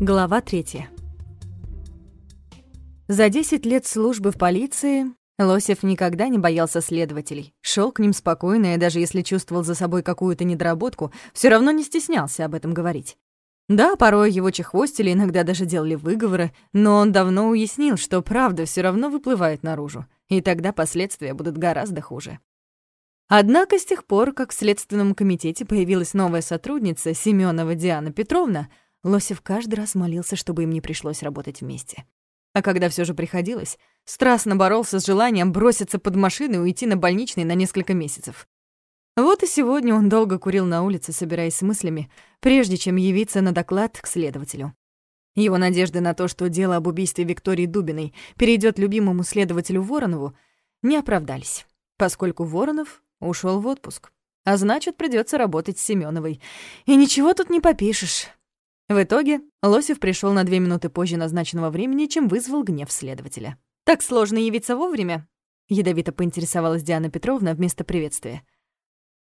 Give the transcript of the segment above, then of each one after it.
Глава третья. За 10 лет службы в полиции Лосев никогда не боялся следователей. Шел к ним спокойно, и даже если чувствовал за собой какую-то недоработку, все равно не стеснялся об этом говорить. Да, порой его чехвостили, иногда даже делали выговоры, но он давно уяснил, что правда все равно выплывает наружу, и тогда последствия будут гораздо хуже. Однако с тех пор, как в Следственном комитете появилась новая сотрудница, Семенова Диана Петровна, Лосев каждый раз молился, чтобы им не пришлось работать вместе. А когда все же приходилось, страстно боролся с желанием броситься под машину и уйти на больничный на несколько месяцев. Вот и сегодня он долго курил на улице, собираясь с мыслями, прежде чем явиться на доклад к следователю. Его надежды на то, что дело об убийстве Виктории Дубиной перейдет любимому следователю Воронову, не оправдались, поскольку Воронов ушел в отпуск. А значит, придется работать с Семеновой. И ничего тут не попишешь. В итоге Лосев пришел на две минуты позже назначенного времени, чем вызвал гнев следователя. «Так сложно явиться вовремя?» — ядовито поинтересовалась Диана Петровна вместо приветствия.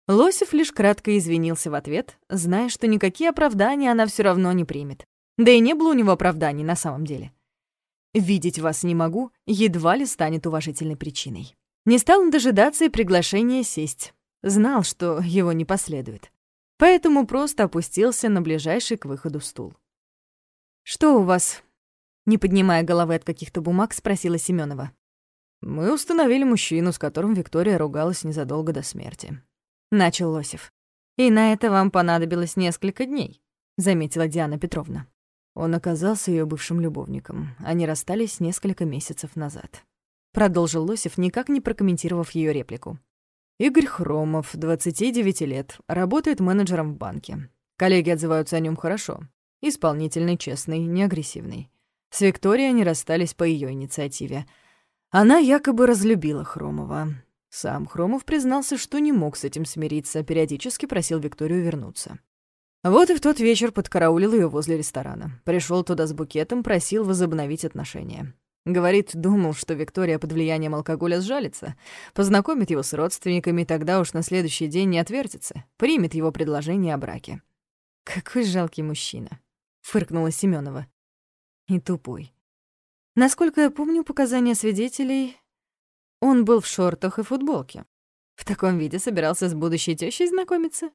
Лосев лишь кратко извинился в ответ, зная, что никакие оправдания она все равно не примет. Да и не было у него оправданий на самом деле. «Видеть вас не могу» едва ли станет уважительной причиной. Не стал он дожидаться и приглашения сесть. Знал, что его не последует поэтому просто опустился на ближайший к выходу стул. «Что у вас?» Не поднимая головы от каких-то бумаг, спросила Семенова. «Мы установили мужчину, с которым Виктория ругалась незадолго до смерти», — начал Лосев. «И на это вам понадобилось несколько дней», — заметила Диана Петровна. Он оказался ее бывшим любовником. Они расстались несколько месяцев назад. Продолжил Лосев, никак не прокомментировав ее реплику. Игорь Хромов, 29 лет, работает менеджером в банке. Коллеги отзываются о нем хорошо. Исполнительный, честный, неагрессивный. С Викторией они расстались по ее инициативе. Она якобы разлюбила Хромова. Сам Хромов признался, что не мог с этим смириться, периодически просил Викторию вернуться. Вот и в тот вечер подкараулил ее возле ресторана. Пришел туда с букетом, просил возобновить отношения. Говорит, думал, что Виктория под влиянием алкоголя сжалится, познакомит его с родственниками, тогда уж на следующий день не отвертится, примет его предложение о браке. «Какой жалкий мужчина», — фыркнула Семенова. «И тупой. Насколько я помню показания свидетелей, он был в шортах и футболке. В таком виде собирался с будущей тещей знакомиться.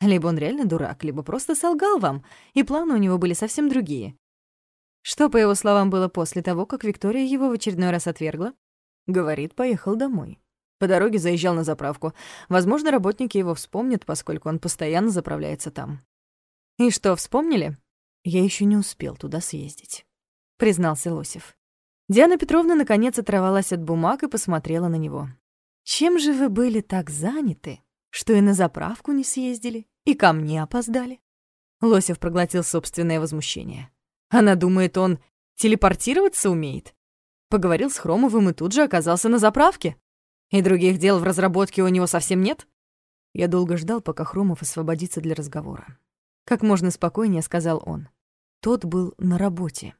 Либо он реально дурак, либо просто солгал вам, и планы у него были совсем другие. Что, по его словам, было после того, как Виктория его в очередной раз отвергла? Говорит, поехал домой. По дороге заезжал на заправку. Возможно, работники его вспомнят, поскольку он постоянно заправляется там. «И что, вспомнили?» «Я еще не успел туда съездить», — признался Лосев. Диана Петровна наконец оторвалась от бумаг и посмотрела на него. «Чем же вы были так заняты, что и на заправку не съездили, и ко мне опоздали?» Лосев проглотил собственное возмущение. Она думает, он телепортироваться умеет. Поговорил с Хромовым и тут же оказался на заправке. И других дел в разработке у него совсем нет? Я долго ждал, пока Хромов освободится для разговора. Как можно спокойнее сказал он. Тот был на работе.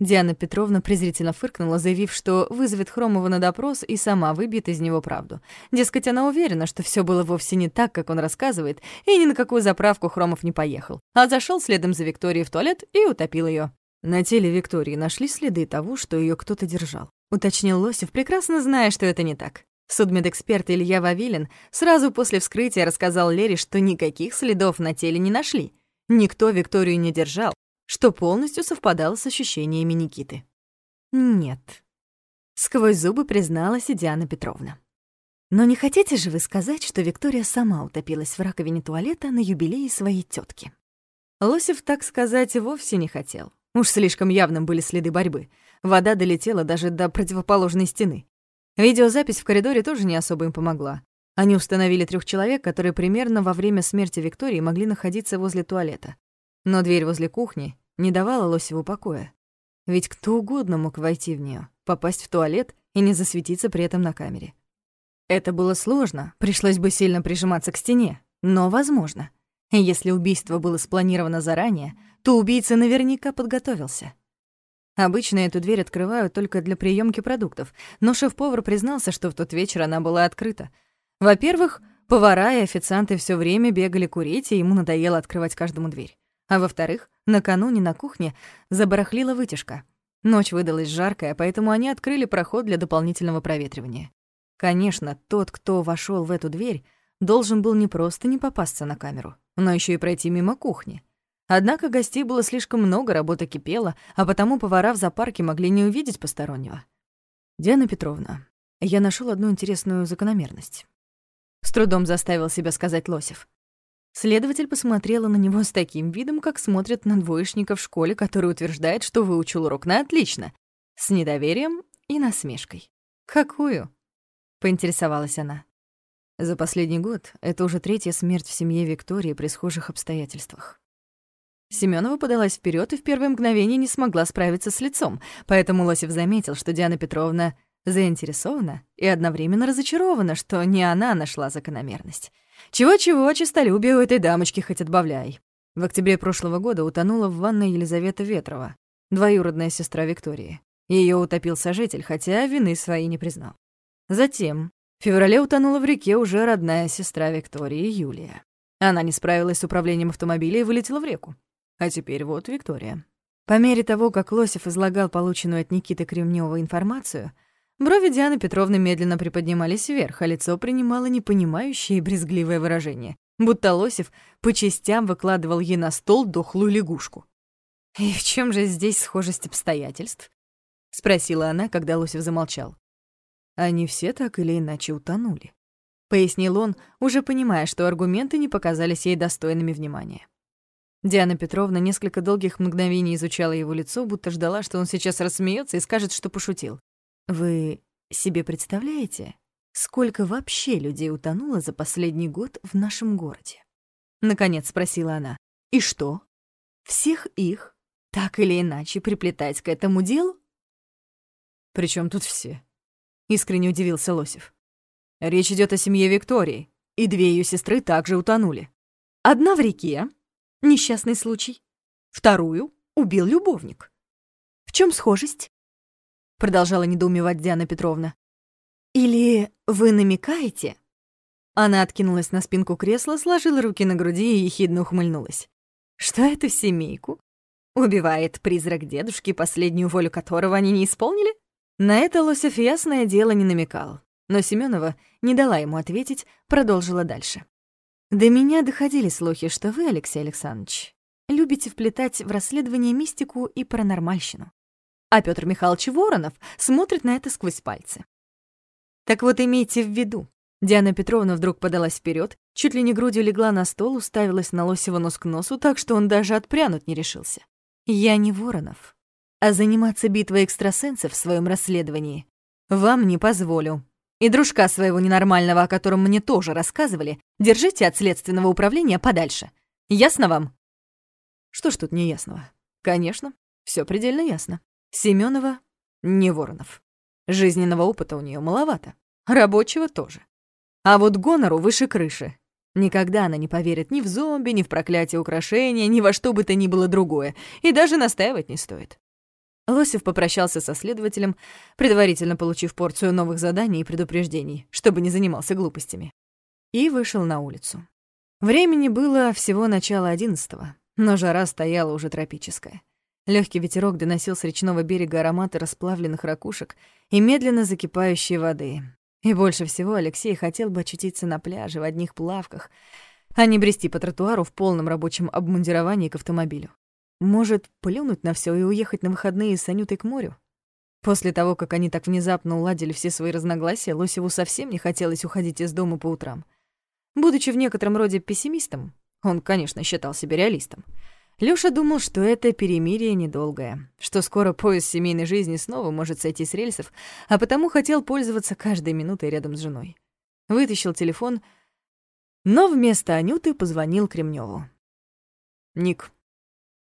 Диана Петровна презрительно фыркнула, заявив, что вызовет Хромова на допрос и сама выбьет из него правду. Дескать, она уверена, что все было вовсе не так, как он рассказывает, и ни на какую заправку Хромов не поехал, а зашел следом за Викторией в туалет и утопил ее. На теле Виктории нашли следы того, что ее кто-то держал. Уточнил Лосев, прекрасно зная, что это не так. Судмедэксперт Илья Вавилин сразу после вскрытия рассказал Лере, что никаких следов на теле не нашли. Никто Викторию не держал, что полностью совпадало с ощущениями Никиты. «Нет», — сквозь зубы призналась и Диана Петровна. «Но не хотите же вы сказать, что Виктория сама утопилась в раковине туалета на юбилее своей тетки? Лосев, так сказать, вовсе не хотел. Уж слишком явным были следы борьбы. Вода долетела даже до противоположной стены. Видеозапись в коридоре тоже не особо им помогла. Они установили трех человек, которые примерно во время смерти Виктории могли находиться возле туалета. Но дверь возле кухни не давала Лосеву покоя. Ведь кто угодно мог войти в нее, попасть в туалет и не засветиться при этом на камере. Это было сложно, пришлось бы сильно прижиматься к стене, но возможно. Если убийство было спланировано заранее, то убийца наверняка подготовился. Обычно эту дверь открывают только для приемки продуктов, но шеф-повар признался, что в тот вечер она была открыта. Во-первых, повара и официанты все время бегали курить, и ему надоело открывать каждому дверь. А во-вторых, накануне на кухне забарахлила вытяжка. Ночь выдалась жаркая, поэтому они открыли проход для дополнительного проветривания. Конечно, тот, кто вошел в эту дверь, должен был не просто не попасться на камеру, но еще и пройти мимо кухни. Однако гостей было слишком много, работа кипела, а потому повара в зоопарке могли не увидеть постороннего. «Диана Петровна, я нашел одну интересную закономерность». С трудом заставил себя сказать Лосев. Следователь посмотрела на него с таким видом, как смотрят на двоечника в школе, который утверждает, что выучил урок на отлично, с недоверием и насмешкой. «Какую?» — поинтересовалась она. За последний год это уже третья смерть в семье Виктории при схожих обстоятельствах. Семенова подалась вперед и в первое мгновение не смогла справиться с лицом, поэтому Лосев заметил, что Диана Петровна заинтересована и одновременно разочарована, что не она нашла закономерность. Чего-чего, честолюбие у этой дамочки хоть отбавляй. В октябре прошлого года утонула в ванной Елизавета Ветрова, двоюродная сестра Виктории. Ее утопил сожитель, хотя вины своей не признал. Затем в феврале утонула в реке уже родная сестра Виктории, Юлия. Она не справилась с управлением автомобиля и вылетела в реку. А теперь вот Виктория. По мере того, как Лосев излагал полученную от Никиты Кремнёва информацию, брови Дианы Петровны медленно приподнимались вверх, а лицо принимало непонимающее и брезгливое выражение, будто Лосев по частям выкладывал ей на стол дохлую лягушку. «И в чем же здесь схожесть обстоятельств?» — спросила она, когда Лосев замолчал. Они все так или иначе утонули. Пояснил он, уже понимая, что аргументы не показались ей достойными внимания. Диана Петровна несколько долгих мгновений изучала его лицо, будто ждала, что он сейчас рассмеется и скажет, что пошутил. «Вы себе представляете, сколько вообще людей утонуло за последний год в нашем городе?» Наконец спросила она. «И что? Всех их так или иначе приплетать к этому делу?» «Причем тут все?» — искренне удивился Лосев. «Речь идет о семье Виктории, и две ее сестры также утонули. Одна в реке, Несчастный случай. Вторую убил любовник. В чем схожесть? Продолжала недоумевать Диана Петровна. Или вы намекаете? Она откинулась на спинку кресла, сложила руки на груди и ехидно ухмыльнулась. Что это в семейку? Убивает призрак дедушки, последнюю волю которого они не исполнили? На это Лосев ясное дело не намекал. Но Семенова не дала ему ответить, продолжила дальше. До меня доходили слухи, что вы, Алексей Александрович, любите вплетать в расследование мистику и паранормальщину. А Петр Михайлович Воронов смотрит на это сквозь пальцы. Так вот имейте в виду. Диана Петровна вдруг подалась вперед, чуть ли не грудью легла на стол, уставилась на Лосева нос к носу, так что он даже отпрянуть не решился. Я не Воронов, а заниматься битвой экстрасенсов в своем расследовании вам не позволю. И дружка своего ненормального, о котором мне тоже рассказывали, держите от следственного управления подальше. Ясно вам? Что ж тут неясного? Конечно, все предельно ясно. Семенова не Воронов. Жизненного опыта у нее маловато. Рабочего тоже. А вот гонору выше крыши. Никогда она не поверит ни в зомби, ни в проклятие украшения, ни во что бы то ни было другое. И даже настаивать не стоит. Лосев попрощался со следователем, предварительно получив порцию новых заданий и предупреждений, чтобы не занимался глупостями. И вышел на улицу. Времени было всего начало одиннадцатого, но жара стояла уже тропическая. Легкий ветерок доносил с речного берега ароматы расплавленных ракушек и медленно закипающей воды. И больше всего Алексей хотел бы очутиться на пляже в одних плавках, а не брести по тротуару в полном рабочем обмундировании к автомобилю. Может, плюнуть на все и уехать на выходные с Анютой к морю? После того, как они так внезапно уладили все свои разногласия, Лосеву совсем не хотелось уходить из дома по утрам. Будучи в некотором роде пессимистом, он, конечно, считал себя реалистом, Лёша думал, что это перемирие недолгое, что скоро поезд семейной жизни снова может сойти с рельсов, а потому хотел пользоваться каждой минутой рядом с женой. Вытащил телефон, но вместо Анюты позвонил Кремнёву. «Ник,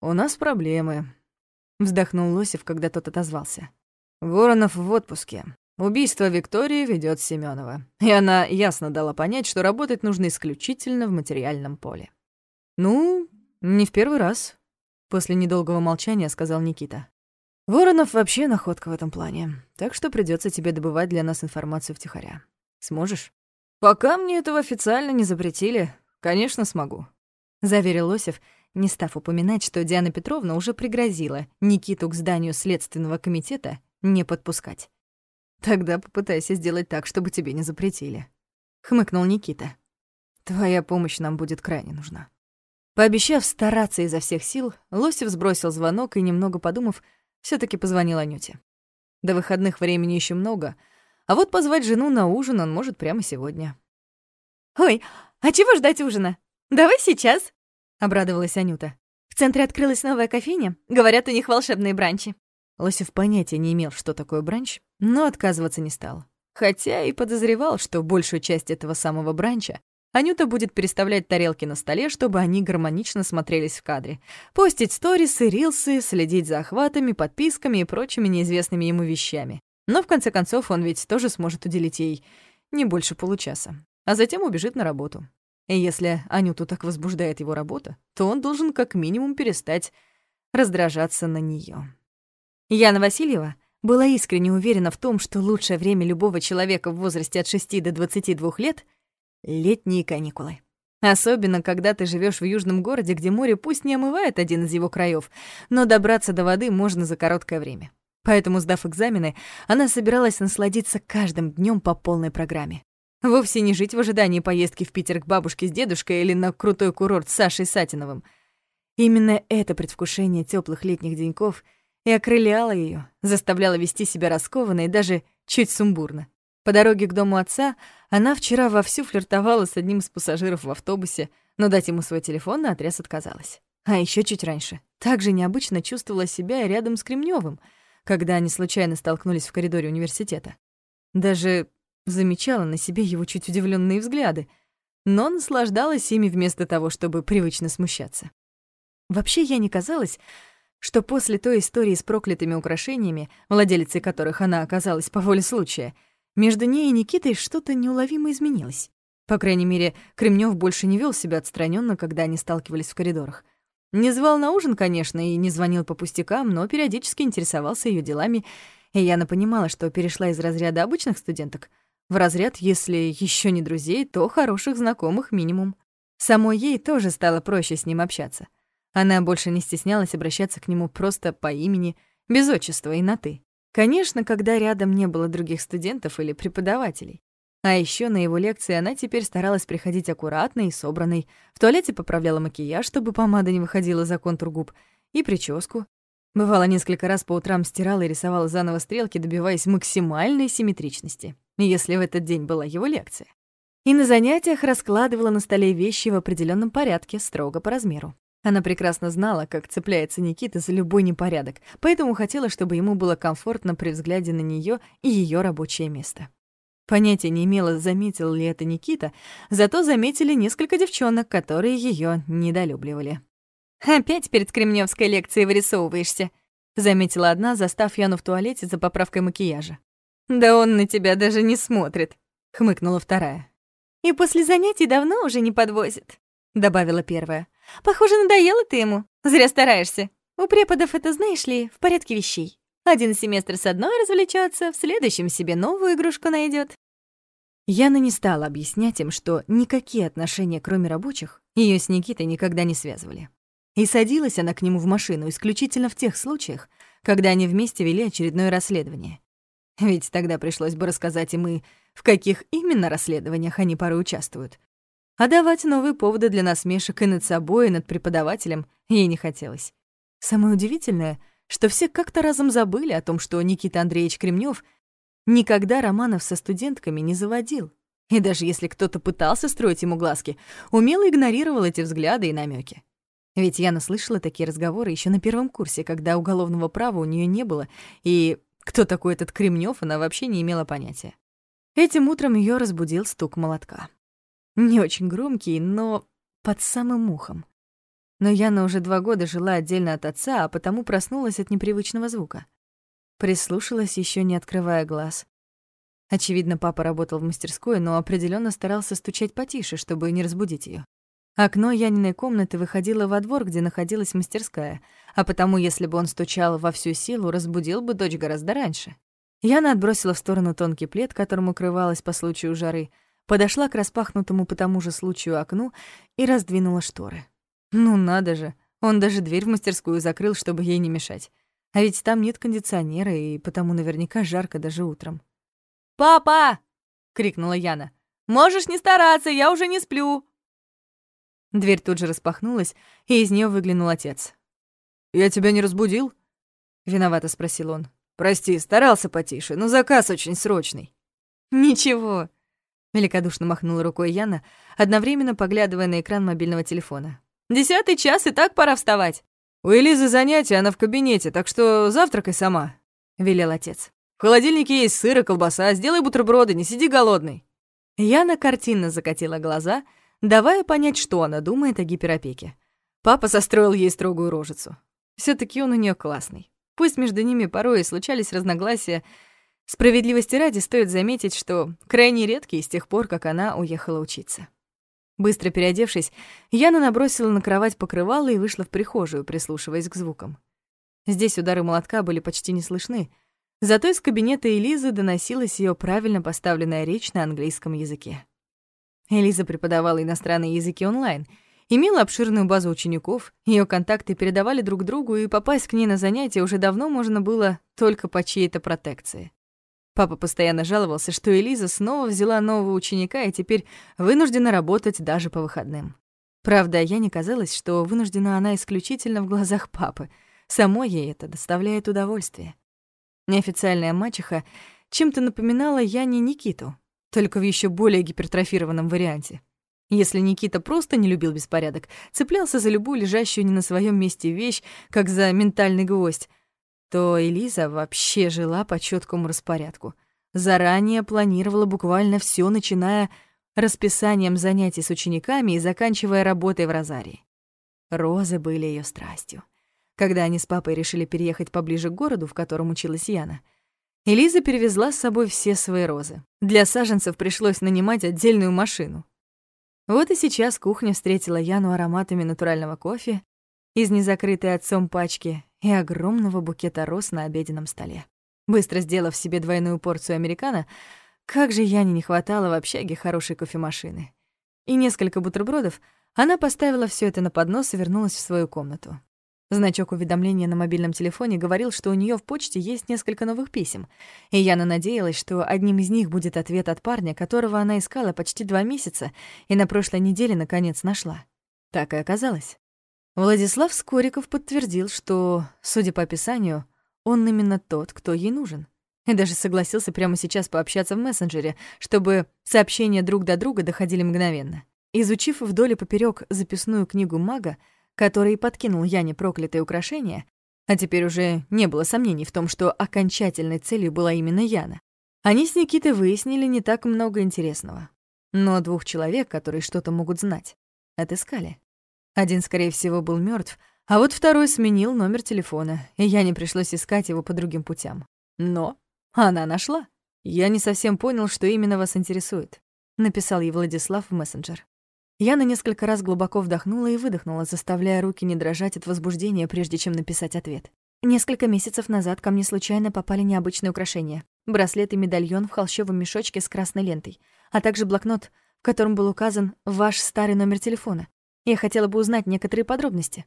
«У нас проблемы», — вздохнул Лосев, когда тот отозвался. «Воронов в отпуске. Убийство Виктории ведет Семенова. И она ясно дала понять, что работать нужно исключительно в материальном поле». «Ну, не в первый раз», — после недолгого молчания сказал Никита. «Воронов вообще находка в этом плане, так что придется тебе добывать для нас информацию втихаря. Сможешь?» «Пока мне этого официально не запретили, конечно, смогу», — заверил Лосев, не став упоминать, что Диана Петровна уже пригрозила Никиту к зданию Следственного комитета не подпускать. «Тогда попытайся сделать так, чтобы тебе не запретили», — хмыкнул Никита. «Твоя помощь нам будет крайне нужна». Пообещав стараться изо всех сил, Лосев сбросил звонок и, немного подумав, все таки позвонил Анюте. До выходных времени еще много, а вот позвать жену на ужин он может прямо сегодня. «Ой, а чего ждать ужина? Давай сейчас!» — обрадовалась Анюта. «В центре открылась новая кофейня. Говорят, у них волшебные бранчи». Лосев понятия не имел, что такое бранч, но отказываться не стал. Хотя и подозревал, что большую часть этого самого бранча Анюта будет переставлять тарелки на столе, чтобы они гармонично смотрелись в кадре. Постить сторисы, рилсы, следить за охватами, подписками и прочими неизвестными ему вещами. Но в конце концов он ведь тоже сможет уделить ей не больше получаса. А затем убежит на работу. И если Анюту так возбуждает его работа, то он должен как минимум перестать раздражаться на нее. Яна Васильева была искренне уверена в том, что лучшее время любого человека в возрасте от 6 до 22 лет — летние каникулы. Особенно, когда ты живешь в южном городе, где море пусть не омывает один из его краев, но добраться до воды можно за короткое время. Поэтому, сдав экзамены, она собиралась насладиться каждым днем по полной программе. Вовсе не жить в ожидании поездки в Питер к бабушке с дедушкой или на крутой курорт с Сашей Сатиновым. Именно это предвкушение теплых летних деньков и окрыляло ее, заставляло вести себя раскованно и даже чуть сумбурно. По дороге к дому отца она вчера вовсю флиртовала с одним из пассажиров в автобусе, но дать ему свой телефон наотрез отказалась. А еще чуть раньше также необычно чувствовала себя рядом с Кремневым, когда они случайно столкнулись в коридоре университета. Даже замечала на себе его чуть удивленные взгляды, но наслаждалась ими вместо того, чтобы привычно смущаться. Вообще, я не казалось, что после той истории с проклятыми украшениями, владелицей которых она оказалась по воле случая — между ней и Никитой что-то неуловимо изменилось. По крайней мере, Кремнев больше не вел себя отстраненно, когда они сталкивались в коридорах. Не звал на ужин, конечно, и не звонил по пустякам, но периодически интересовался ее делами, и Яна понимала, что перешла из разряда обычных студенток в разряд, если еще не друзей, то хороших знакомых минимум. Самой ей тоже стало проще с ним общаться. Она больше не стеснялась обращаться к нему просто по имени, без отчества и на «ты». Конечно, когда рядом не было других студентов или преподавателей. А еще на его лекции она теперь старалась приходить аккуратной и собранной, в туалете поправляла макияж, чтобы помада не выходила за контур губ, и прическу. Бывало, несколько раз по утрам стирала и рисовала заново стрелки, добиваясь максимальной симметричности, если в этот день была его лекция. И на занятиях раскладывала на столе вещи в определенном порядке, строго по размеру. Она прекрасно знала, как цепляется Никита за любой непорядок, поэтому хотела, чтобы ему было комфортно при взгляде на нее и ее рабочее место. Понятия не имела, заметил ли это Никита, зато заметили несколько девчонок, которые ее недолюбливали. «Опять перед кремневской лекцией вырисовываешься», — заметила одна, застав Яну в туалете за поправкой макияжа. «Да он на тебя даже не смотрит», — хмыкнула вторая. «И после занятий давно уже не подвозит», — добавила первая. Похоже, надоело ты ему. Зря стараешься. У преподов это, знаешь ли, в порядке вещей. Один семестр с одной развлечется, в следующем себе новую игрушку найдет. Яна не стала объяснять им, что никакие отношения, кроме рабочих, ее с Никитой никогда не связывали. И садилась она к нему в машину исключительно в тех случаях, когда они вместе вели очередное расследование. Ведь тогда пришлось бы рассказать им и в каких именно расследованиях они порой участвуют, а давать новые поводы для насмешек и над собой, и над преподавателем ей не хотелось. Самое удивительное, что все как-то разом забыли о том, что Никита Андреевич Кремнев никогда романов со студентками не заводил. И даже если кто-то пытался строить ему глазки, умело игнорировал эти взгляды и намеки. Ведь я наслышала такие разговоры еще на первом курсе, когда уголовного права у нее не было, и кто такой этот Кремнев, она вообще не имела понятия. Этим утром ее разбудил стук молотка. Не очень громкий, но под самым ухом. Но Яна уже два года жила отдельно от отца, а потому проснулась от непривычного звука. Прислушалась, еще не открывая глаз. Очевидно, папа работал в мастерской, но определенно старался стучать потише, чтобы не разбудить ее. Окно Яниной комнаты выходило во двор, где находилась мастерская, а потому, если бы он стучал во всю силу, разбудил бы дочь гораздо раньше. Яна отбросила в сторону тонкий плед, которым укрывалась по случаю жары, подошла к распахнутому по тому же случаю окну и раздвинула шторы. Ну надо же, Он даже дверь в мастерскую закрыл, чтобы ей не мешать. А ведь там нет кондиционера, и потому наверняка жарко даже утром. «Папа!» — крикнула Яна. «Можешь не стараться, я уже не сплю!» Дверь тут же распахнулась, и из нее выглянул отец. «Я тебя не разбудил?» — виновато спросил он. «Прости, старался потише, но заказ очень срочный». «Ничего», — великодушно махнула рукой Яна, одновременно поглядывая на экран мобильного телефона. «Десятый час, и так пора вставать». «У Элизы занятия, она в кабинете, так что завтракай сама», — велел отец. «В холодильнике есть сыр и колбаса, сделай бутерброды, не сиди голодный». Яна картинно закатила глаза, давая понять, что она думает о гиперопеке. Папа состроил ей строгую рожицу. все таки он у нее классный. Пусть между ними порой и случались разногласия, справедливости ради стоит заметить, что крайне редкие с тех пор, как она уехала учиться. Быстро переодевшись, Яна набросила на кровать покрывало и вышла в прихожую, прислушиваясь к звукам. Здесь удары молотка были почти не слышны, зато из кабинета Элизы доносилась ее правильно поставленная речь на английском языке. Элиза преподавала иностранные языки онлайн — Имела обширную базу учеников, ее контакты передавали друг другу, и попасть к ней на занятия уже давно можно было только по чьей-то протекции. Папа постоянно жаловался, что Элиза снова взяла нового ученика и теперь вынуждена работать даже по выходным. Правда, я не казалось, что вынуждена она исключительно в глазах папы. Самой ей это доставляет удовольствие. Неофициальная мачеха чем-то напоминала Яне Никиту, только в еще более гипертрофированном варианте. Если Никита просто не любил беспорядок, цеплялся за любую лежащую не на своем месте вещь, как за ментальный гвоздь, то Элиза вообще жила по четкому распорядку. Заранее планировала буквально все, начиная расписанием занятий с учениками и заканчивая работой в розарии. Розы были ее страстью. Когда они с папой решили переехать поближе к городу, в котором училась Яна, Элиза перевезла с собой все свои розы. Для саженцев пришлось нанимать отдельную машину. Вот и сейчас кухня встретила Яну ароматами натурального кофе из незакрытой отцом пачки и огромного букета роз на обеденном столе. Быстро сделав себе двойную порцию американо, как же Яне не хватало в общаге хорошей кофемашины. И несколько бутербродов она поставила все это на поднос и вернулась в свою комнату. Значок уведомления на мобильном телефоне говорил, что у нее в почте есть несколько новых писем, и Яна надеялась, что одним из них будет ответ от парня, которого она искала почти два месяца и на прошлой неделе наконец нашла. Так и оказалось. Владислав Скориков подтвердил, что, судя по описанию, он именно тот, кто ей нужен. И даже согласился прямо сейчас пообщаться в мессенджере, чтобы сообщения друг до друга доходили мгновенно. Изучив вдоль и поперёк записную книгу мага, который подкинул Яне проклятое украшение, а теперь уже не было сомнений в том, что окончательной целью была именно Яна. Они с Никитой выяснили не так много интересного. Но двух человек, которые что-то могут знать, отыскали. Один, скорее всего, был мертв, а вот второй сменил номер телефона, и Яне пришлось искать его по другим путям. Но она нашла. «Я не совсем понял, что именно вас интересует», — написал ей Владислав в мессенджер. Я на несколько раз глубоко вдохнула и выдохнула, заставляя руки не дрожать от возбуждения, прежде чем написать ответ. Несколько месяцев назад ко мне случайно попали необычные украшения. Браслет и медальон в холщовом мешочке с красной лентой, а также блокнот, в котором был указан ваш старый номер телефона. Я хотела бы узнать некоторые подробности.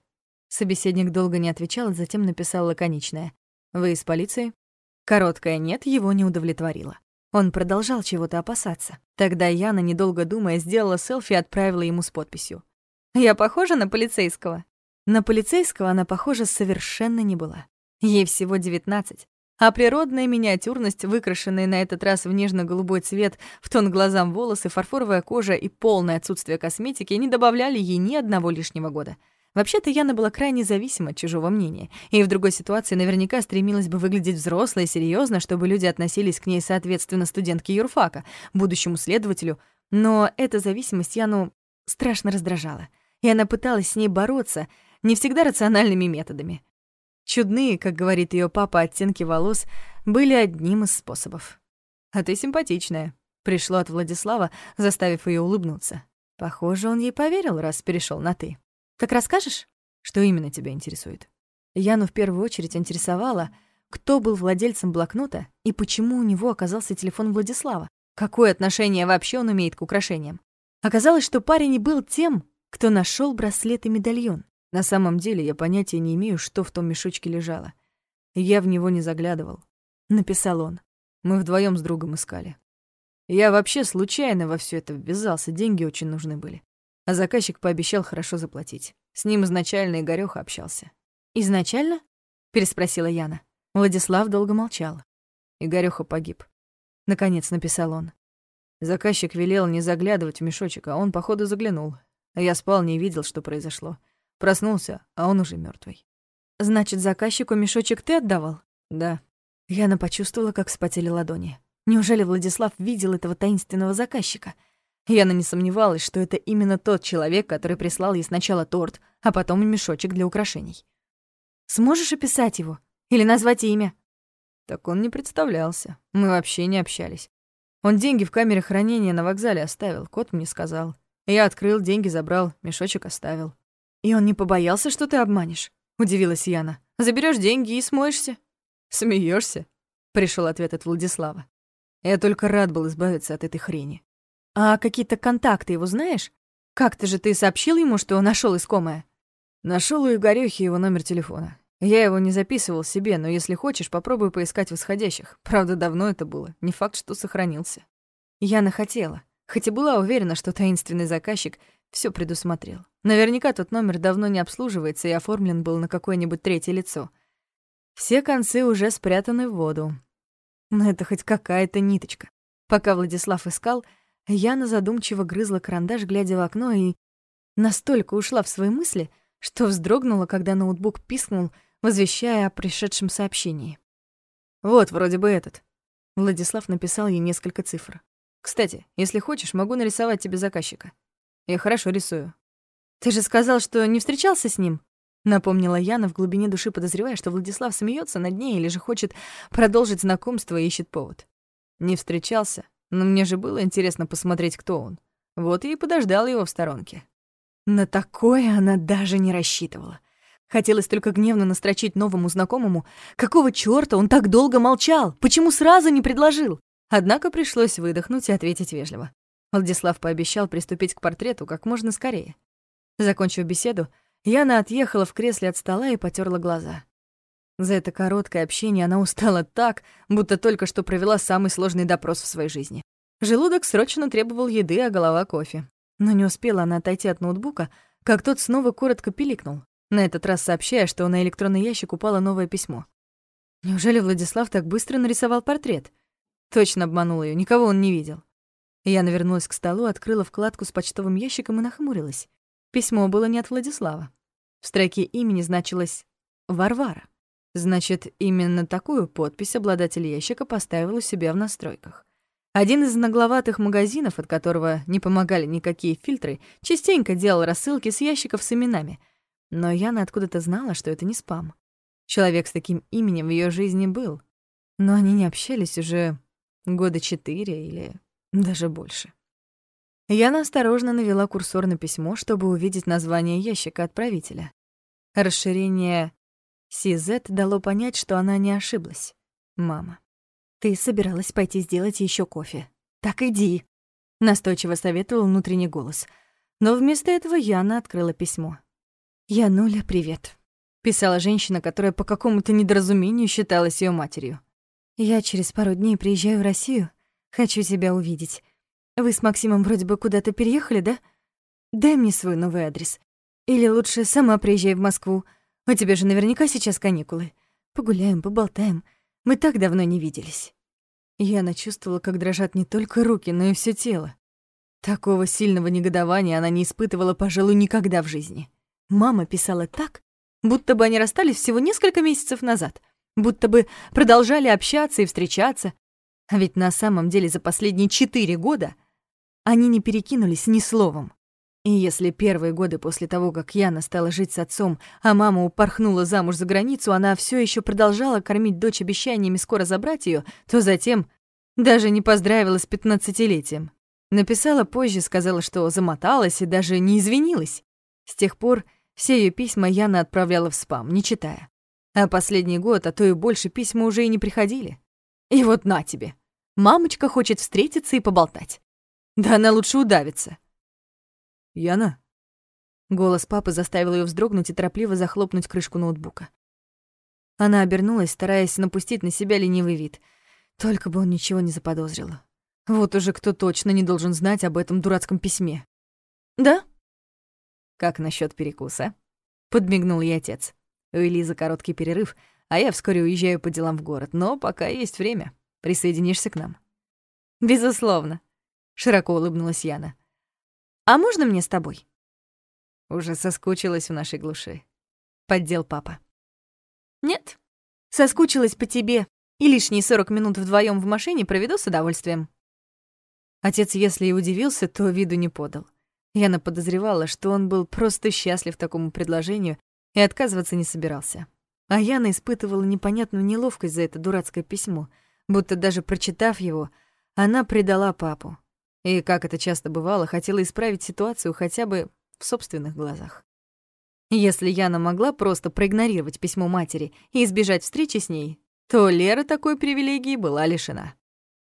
Собеседник долго не отвечал, а затем написал лаконичное. «Вы из полиции?» Короткое «нет» его не удовлетворило. Он продолжал чего-то опасаться. Тогда Яна, недолго думая, сделала селфи и отправила ему с подписью. «Я похожа на полицейского?» На полицейского она похожа совершенно не была. Ей всего 19, а природная миниатюрность, выкрашенная на этот раз в нежно-голубой цвет, в тон глазам волосы, фарфоровая кожа и полное отсутствие косметики не добавляли ей ни одного лишнего года — Вообще-то Яна была крайне зависима от чужого мнения, и в другой ситуации наверняка стремилась бы выглядеть взрослой и серьёзно, чтобы люди относились к ней соответственно студентке юрфака, будущему следователю, но эта зависимость Яну страшно раздражала, и она пыталась с ней бороться, не всегда рациональными методами. Чудные, как говорит её папа, оттенки волос были одним из способов. «А ты симпатичная», — пришло от Владислава, заставив её улыбнуться. Похоже, он ей поверил, раз перешёл на «ты». Так расскажешь, что именно тебя интересует? Яну в первую очередь интересовало, кто был владельцем блокнота и почему у него оказался телефон Владислава. Какое отношение вообще он имеет к украшениям? Оказалось, что парень и был тем, кто нашел браслет и медальон. На самом деле я понятия не имею, что в том мешочке лежало. Я в него не заглядывал. Написал он. Мы вдвоем с другом искали. Я вообще случайно во все это ввязался, деньги очень нужны были. А заказчик пообещал хорошо заплатить. С ним изначально Игорёха общался. «Изначально?» — переспросила Яна. Владислав долго молчал. Игорёха погиб. Наконец написал он. Заказчик велел не заглядывать в мешочек, а он, походу, заглянул. Я спал, не видел, что произошло. Проснулся, а он уже мертвый. «Значит, заказчику мешочек ты отдавал?» «Да». Яна почувствовала, как вспотели ладони. Неужели Владислав видел этого таинственного заказчика? Яна не сомневалась, что это именно тот человек, который прислал ей сначала торт, а потом мешочек для украшений. «Сможешь описать его? Или назвать имя?» Так он не представлялся. Мы вообще не общались. Он деньги в камере хранения на вокзале оставил, кот мне сказал. Я открыл, деньги забрал, мешочек оставил. «И он не побоялся, что ты обманешь?» — удивилась Яна. Заберешь деньги и смоешься». Смеешься? пришел ответ от Владислава. Я только рад был избавиться от этой хрени. «А какие-то контакты его знаешь? Как-то же ты сообщил ему, что нашел искомое?» Нашел у Игорёхи его номер телефона. Я его не записывал себе, но если хочешь, попробуй поискать в исходящих. Правда, давно это было. Не факт, что сохранился. Яна хотела, хоть и была уверена, что таинственный заказчик все предусмотрел. Наверняка тот номер давно не обслуживается и оформлен был на какое-нибудь третье лицо. Все концы уже спрятаны в воду. Но это хоть какая-то ниточка. Пока Владислав искал, Яна задумчиво грызла карандаш, глядя в окно, и настолько ушла в свои мысли, что вздрогнула, когда ноутбук пискнул, возвещая о пришедшем сообщении. «Вот, вроде бы этот». Владислав написал ей несколько цифр. «Кстати, если хочешь, могу нарисовать тебе заказчика». Я хорошо рисую. Ты же сказал, что не встречался с ним? Напомнила Яна в глубине души, подозревая, что Владислав смеется над ней или же хочет продолжить знакомство и ищет повод. Не встречался, но мне же было интересно посмотреть, кто он. Вот и подождал его в сторонке. На такое она даже не рассчитывала. Хотелось только гневно настрочить новому знакомому, какого чёрта он так долго молчал, почему сразу не предложил. Однако пришлось выдохнуть и ответить вежливо. Владислав пообещал приступить к портрету как можно скорее. Закончив беседу, Яна отъехала в кресле от стола и потерла глаза. За это короткое общение она устала так, будто только что провела самый сложный допрос в своей жизни. Желудок срочно требовал еды, а голова — кофе. Но не успела она отойти от ноутбука, как тот снова коротко пиликнул, на этот раз сообщая, что на электронный ящик упало новое письмо. Неужели Владислав так быстро нарисовал портрет? Точно обманул ее, никого он не видел. Я навернулась к столу, открыла вкладку с почтовым ящиком и нахмурилась. Письмо было не от Владислава. В строке имени значилось «Варвара». Значит, именно такую подпись обладатель ящика поставил у себя в настройках. Один из нагловатых магазинов, от которого не помогали никакие фильтры, частенько делал рассылки с ящиков с именами. Но Яна откуда-то знала, что это не спам. Человек с таким именем в ее жизни был. Но они не общались уже года четыре или даже больше. Яна осторожно навела курсор на письмо, чтобы увидеть название ящика отправителя. Расширение CZ дало понять, что она не ошиблась. Мама. «Ты собиралась пойти сделать еще кофе. Так иди», — настойчиво советовал внутренний голос. Но вместо этого Яна открыла письмо. «Януля, привет», — писала женщина, которая по какому-то недоразумению считалась ее матерью. «Я через пару дней приезжаю в Россию Хочу тебя увидеть. Вы с Максимом вроде бы куда-то переехали, да? Дай мне свой новый адрес. Или лучше сама приезжай в Москву. У тебя же наверняка сейчас каникулы. Погуляем, поболтаем. Мы так давно не виделись». Яна чувствовала, как дрожат не только руки, но и все тело. Такого сильного негодования она не испытывала, пожалуй, никогда в жизни. Мама писала так, будто бы они расстались всего несколько месяцев назад, будто бы продолжали общаться и встречаться, а ведь на самом деле за последние четыре года они не перекинулись ни словом. И если первые годы после того, как Яна стала жить с отцом, а мама упорхнула замуж за границу, она все еще продолжала кормить дочь обещаниями скоро забрать ее, то затем даже не поздравила с пятнадцатилетием. Написала позже, сказала, что замоталась и даже не извинилась. С тех пор все ее письма Яна отправляла в спам, не читая. А последний год, а то и больше, письма уже и не приходили. И вот на тебе. Мамочка хочет встретиться и поболтать. Да она лучше удавится. Яна? Голос папы заставил ее вздрогнуть и торопливо захлопнуть крышку ноутбука. Она обернулась, стараясь напустить на себя ленивый вид. Только бы он ничего не заподозрил. Вот уже кто точно не должен знать об этом дурацком письме. «Да?» «Как насчет перекуса?» — подмигнул ей отец. У Элизы короткий перерыв, а я вскоре уезжаю по делам в город, но пока есть время. Присоединишься к нам?» «Безусловно», — широко улыбнулась Яна. «А можно мне с тобой?» Уже соскучилась в нашей глуши. Поддел папа. «Нет, соскучилась по тебе, и лишние сорок минут вдвоем в машине проведу с удовольствием». Отец, если и удивился, то виду не подал. Яна подозревала, что он был просто счастлив такому предложению и отказываться не собирался. А Яна испытывала непонятную неловкость за это дурацкое письмо, будто даже прочитав его, она предала папу. И, как это часто бывало, хотела исправить ситуацию хотя бы в собственных глазах. Если Яна могла просто проигнорировать письмо матери и избежать встречи с ней, то Лера такой привилегии была лишена.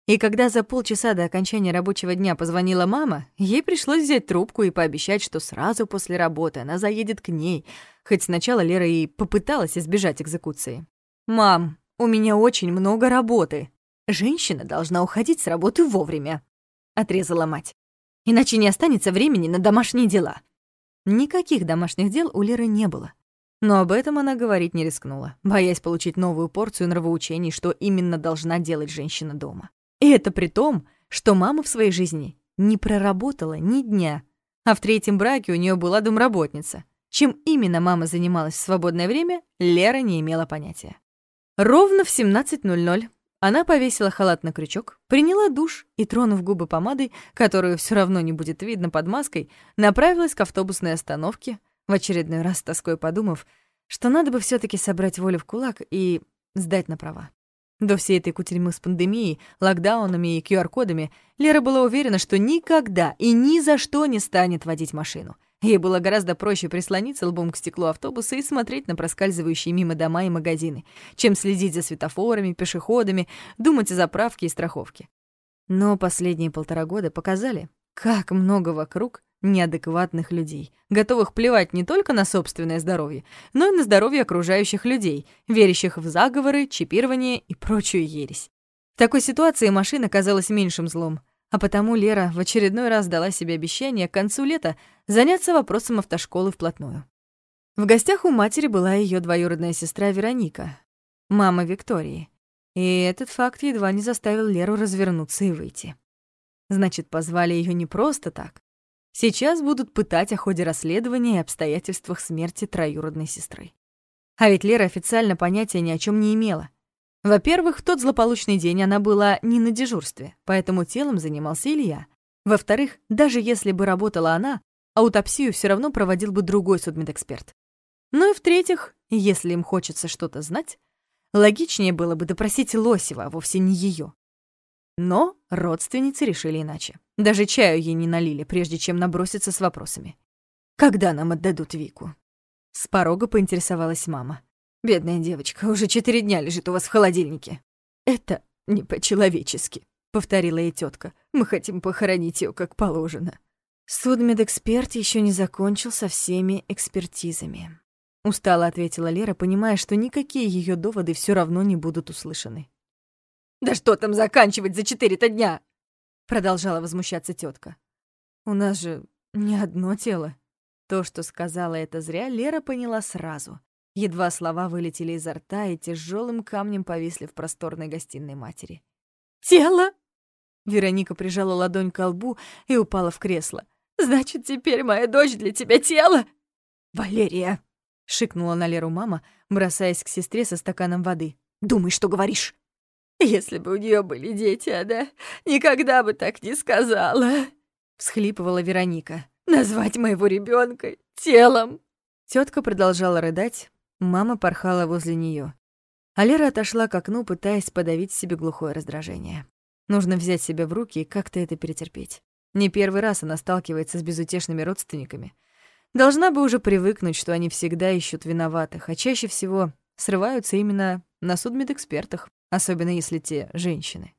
И когда за полчаса до окончания рабочего дня позвонила мама, ей пришлось взять трубку и пообещать, что сразу после работы она заедет к ней, хоть сначала Лера и попыталась избежать экзекуции. «Мам, у меня очень много работы. Женщина должна уходить с работы вовремя», — отрезала мать. «Иначе не останется времени на домашние дела». Никаких домашних дел у Леры не было. Но об этом она говорить не рискнула, боясь получить новую порцию нравоучений, что именно должна делать женщина дома. И это при том, что мама в своей жизни не проработала ни дня, а в третьем браке у нее была домработница. Чем именно мама занималась в свободное время, Лера не имела понятия. Ровно в 17.00 она повесила халат на крючок, приняла душ и, тронув губы помадой, которую все равно не будет видно под маской, направилась к автобусной остановке, в очередной раз тоской подумав, что надо бы все таки собрать волю в кулак и сдать на права. До всей этой кутерьмы с пандемией, локдаунами и QR-кодами Лера была уверена, что никогда и ни за что не станет водить машину. Ей было гораздо проще прислониться лбом к стеклу автобуса и смотреть на проскальзывающие мимо дома и магазины, чем следить за светофорами, пешеходами, думать о заправке и страховке. Но последние полтора года показали, как много вокруг неадекватных людей, готовых плевать не только на собственное здоровье, но и на здоровье окружающих людей, верящих в заговоры, чипирование и прочую ересь. В такой ситуации машина казалась меньшим злом, а потому Лера в очередной раз дала себе обещание к концу лета заняться вопросом автошколы вплотную. В гостях у матери была ее двоюродная сестра Вероника, мама Виктории. И этот факт едва не заставил Леру развернуться и выйти. Значит, позвали ее не просто так, Сейчас будут пытать о ходе расследования и обстоятельствах смерти троюродной сестры. А ведь Лера официально понятия ни о чем не имела. Во-первых, в тот злополучный день она была не на дежурстве, поэтому телом занимался Илья. Во-вторых, даже если бы работала она, аутопсию все равно проводил бы другой судмедэксперт. Ну и в-третьих, если им хочется что-то знать, логичнее было бы допросить Лосева, а вовсе не ее. Но родственницы решили иначе. Даже чаю ей не налили, прежде чем наброситься с вопросами. «Когда нам отдадут Вику?» С порога поинтересовалась мама. «Бедная девочка, уже четыре дня лежит у вас в холодильнике». «Это не по-человечески», — повторила ей тетка. «Мы хотим похоронить ее как положено». «Судмедэксперт еще не закончил со всеми экспертизами», — устало ответила Лера, понимая, что никакие ее доводы все равно не будут услышаны. Да что там заканчивать за четыре-то дня? Продолжала возмущаться тетка. У нас же не одно тело. То, что сказала это зря, Лера поняла сразу. Едва слова вылетели изо рта и тяжелым камнем повисли в просторной гостиной матери. «Тело?» Вероника прижала ладонь к лбу и упала в кресло. «Значит, теперь моя дочь для тебя тело?» «Валерия!» — шикнула на Леру мама, бросаясь к сестре со стаканом воды. «Думай, что говоришь!» Если бы у нее были дети, она никогда бы так не сказала, всхлипывала Вероника. Назвать моего ребенка телом. Тетка продолжала рыдать, мама порхала возле нее. А Лера отошла к окну, пытаясь подавить себе глухое раздражение. Нужно взять себя в руки и как-то это перетерпеть. Не первый раз она сталкивается с безутешными родственниками. Должна бы уже привыкнуть, что они всегда ищут виноватых, а чаще всего срываются именно на судмедэкспертах особенно если те женщины.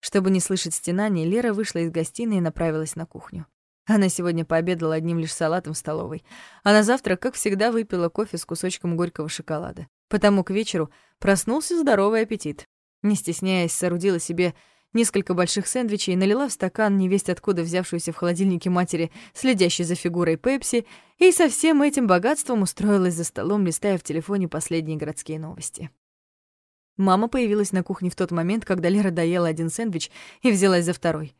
Чтобы не слышать стенаний, Лера вышла из гостиной и направилась на кухню. Она сегодня пообедала одним лишь салатом в столовой, а на завтрак, как всегда, выпила кофе с кусочком горького шоколада. Потому к вечеру проснулся здоровый аппетит. Не стесняясь, соорудила себе несколько больших сэндвичей и налила в стакан невесть откуда взявшуюся в холодильнике матери, следящей за фигурой Пепси, и со всем этим богатством устроилась за столом, листая в телефоне последние городские новости. Мама появилась на кухне в тот момент, когда Лера доела один сэндвич и взялась за второй.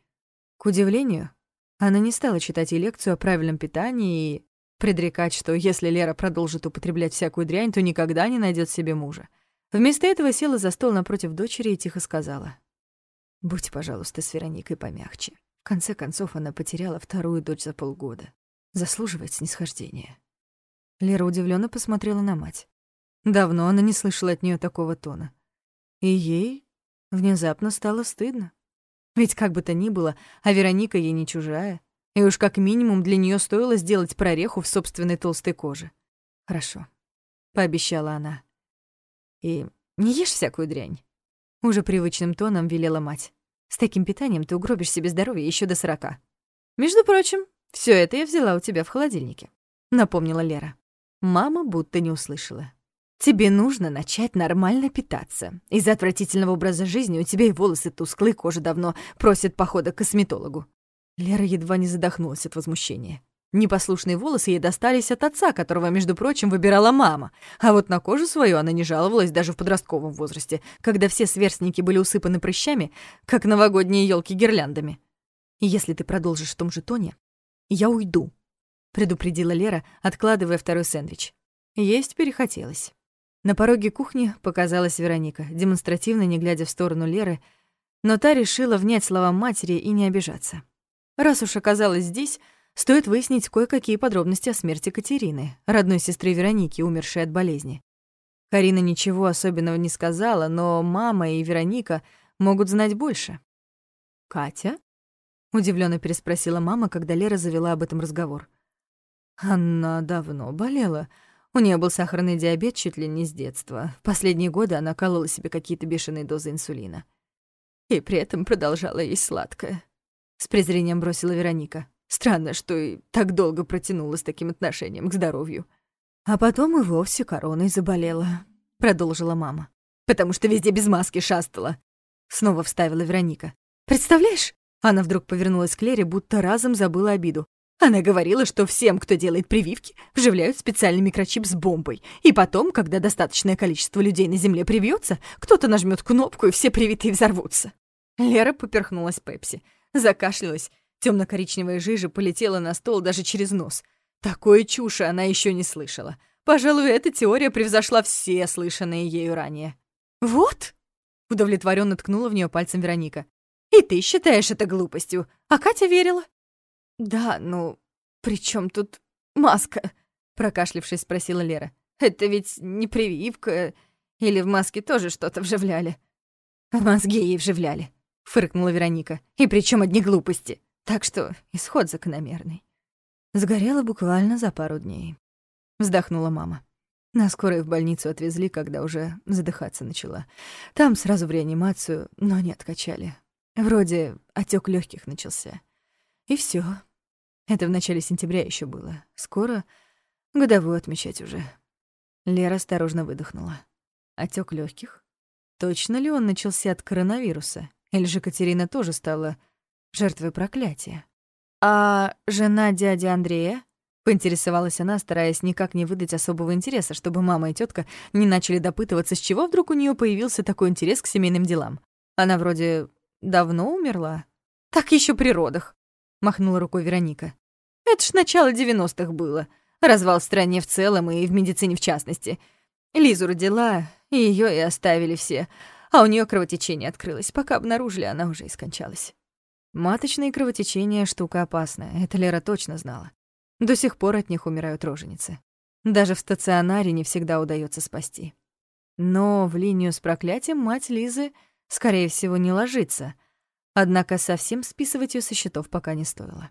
К удивлению, она не стала читать ей лекцию о правильном питании и предрекать, что если Лера продолжит употреблять всякую дрянь, то никогда не найдет себе мужа. Вместо этого села за стол напротив дочери и тихо сказала. «Будь, пожалуйста, с Вероникой помягче. В конце концов, она потеряла вторую дочь за полгода. Заслуживает снисхождения». Лера удивленно посмотрела на мать. Давно она не слышала от нее такого тона. И ей внезапно стало стыдно. Ведь как бы то ни было, а Вероника ей не чужая. И уж как минимум для нее стоило сделать прореху в собственной толстой коже. «Хорошо», — пообещала она. «И не ешь всякую дрянь», — уже привычным тоном велела мать. «С таким питанием ты угробишь себе здоровье еще до сорока». «Между прочим, все это я взяла у тебя в холодильнике», — напомнила Лера. Мама будто не услышала. Тебе нужно начать нормально питаться. Из-за отвратительного образа жизни у тебя и волосы тусклые, кожа давно просит похода к косметологу». Лера едва не задохнулась от возмущения. Непослушные волосы ей достались от отца, которого, между прочим, выбирала мама. А вот на кожу свою она не жаловалась даже в подростковом возрасте, когда все сверстники были усыпаны прыщами, как новогодние елки гирляндами. Если ты продолжишь в том же тоне, я уйду, предупредила Лера, откладывая второй сэндвич. Есть перехотелось. На пороге кухни показалась Вероника, демонстративно не глядя в сторону Леры, но та решила внять словам матери и не обижаться. Раз уж оказалась здесь, стоит выяснить кое-какие подробности о смерти Катерины, родной сестры Вероники, умершей от болезни. Карина ничего особенного не сказала, но мама и Вероника могут знать больше. «Катя?» — удивленно переспросила мама, когда Лера завела об этом разговор. «Она давно болела», у нее был сахарный диабет чуть ли не с детства. В последние годы она колола себе какие-то бешеные дозы инсулина. И при этом продолжала есть сладкое. С презрением бросила Вероника. Странно, что и так долго протянула с таким отношением к здоровью. А потом и вовсе короной заболела, продолжила мама. Потому что везде без маски шастала. Снова вставила Вероника. Представляешь? Она вдруг повернулась к Лере, будто разом забыла обиду. Она говорила, что всем, кто делает прививки, вживляют специальный микрочип с бомбой. И потом, когда достаточное количество людей на Земле привьется, кто-то нажмет кнопку, и все привитые взорвутся. Лера поперхнулась Пепси, закашлялась. Темно-коричневая жижа полетела на стол даже через нос. Такой чуши она еще не слышала. Пожалуй, эта теория превзошла все слышанные ею ранее. «Вот!» — удовлетворенно ткнула в нее пальцем Вероника. «И ты считаешь это глупостью, а Катя верила?» «Да, ну, при чем тут маска?» — прокашлившись, спросила Лера. «Это ведь не прививка. Или в маске тоже что-то вживляли?» «В мозги ей вживляли», — фыркнула Вероника. «И причем одни глупости. Так что исход закономерный». Сгорела буквально за пару дней. Вздохнула мама. На скорой в больницу отвезли, когда уже задыхаться начала. Там сразу в реанимацию, но не откачали. Вроде отек легких начался. И все. Это в начале сентября еще было. Скоро годовую отмечать уже. Лера осторожно выдохнула. Отек легких. Точно ли он начался от коронавируса? Или же Катерина тоже стала жертвой проклятия? А жена дяди Андрея? Поинтересовалась она, стараясь никак не выдать особого интереса, чтобы мама и тетка не начали допытываться, с чего вдруг у нее появился такой интерес к семейным делам. Она вроде давно умерла. Так еще при родах. — махнула рукой Вероника. «Это ж начало девяностых было. Развал в стране в целом и в медицине в частности. Лизу родила, ее и оставили все. А у нее кровотечение открылось. Пока обнаружили, она уже и скончалась». Маточные кровотечения — штука опасная, это Лера точно знала. До сих пор от них умирают роженицы. Даже в стационаре не всегда удается спасти. Но в линию с проклятием мать Лизы, скорее всего, не ложится — Однако совсем списывать ее со счетов пока не стоило.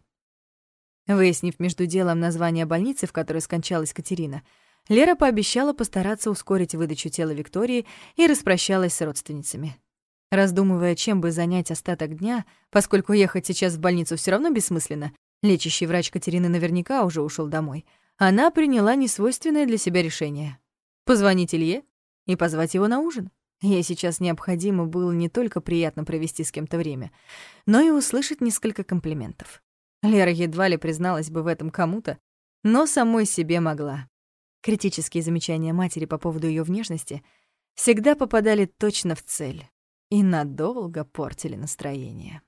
Выяснив между делом название больницы, в которой скончалась Катерина, Лера пообещала постараться ускорить выдачу тела Виктории и распрощалась с родственницами. Раздумывая, чем бы занять остаток дня, поскольку ехать сейчас в больницу все равно бессмысленно, Лечащий врач Катерины наверняка уже ушел домой. Она приняла несвойственное для себя решение — позвонить Илье и позвать его на ужин. Ей сейчас необходимо было не только приятно провести с кем-то время, но и услышать несколько комплиментов. Лера едва ли призналась бы в этом кому-то, но самой себе могла. Критические замечания матери по поводу ее внешности всегда попадали точно в цель и надолго портили настроение.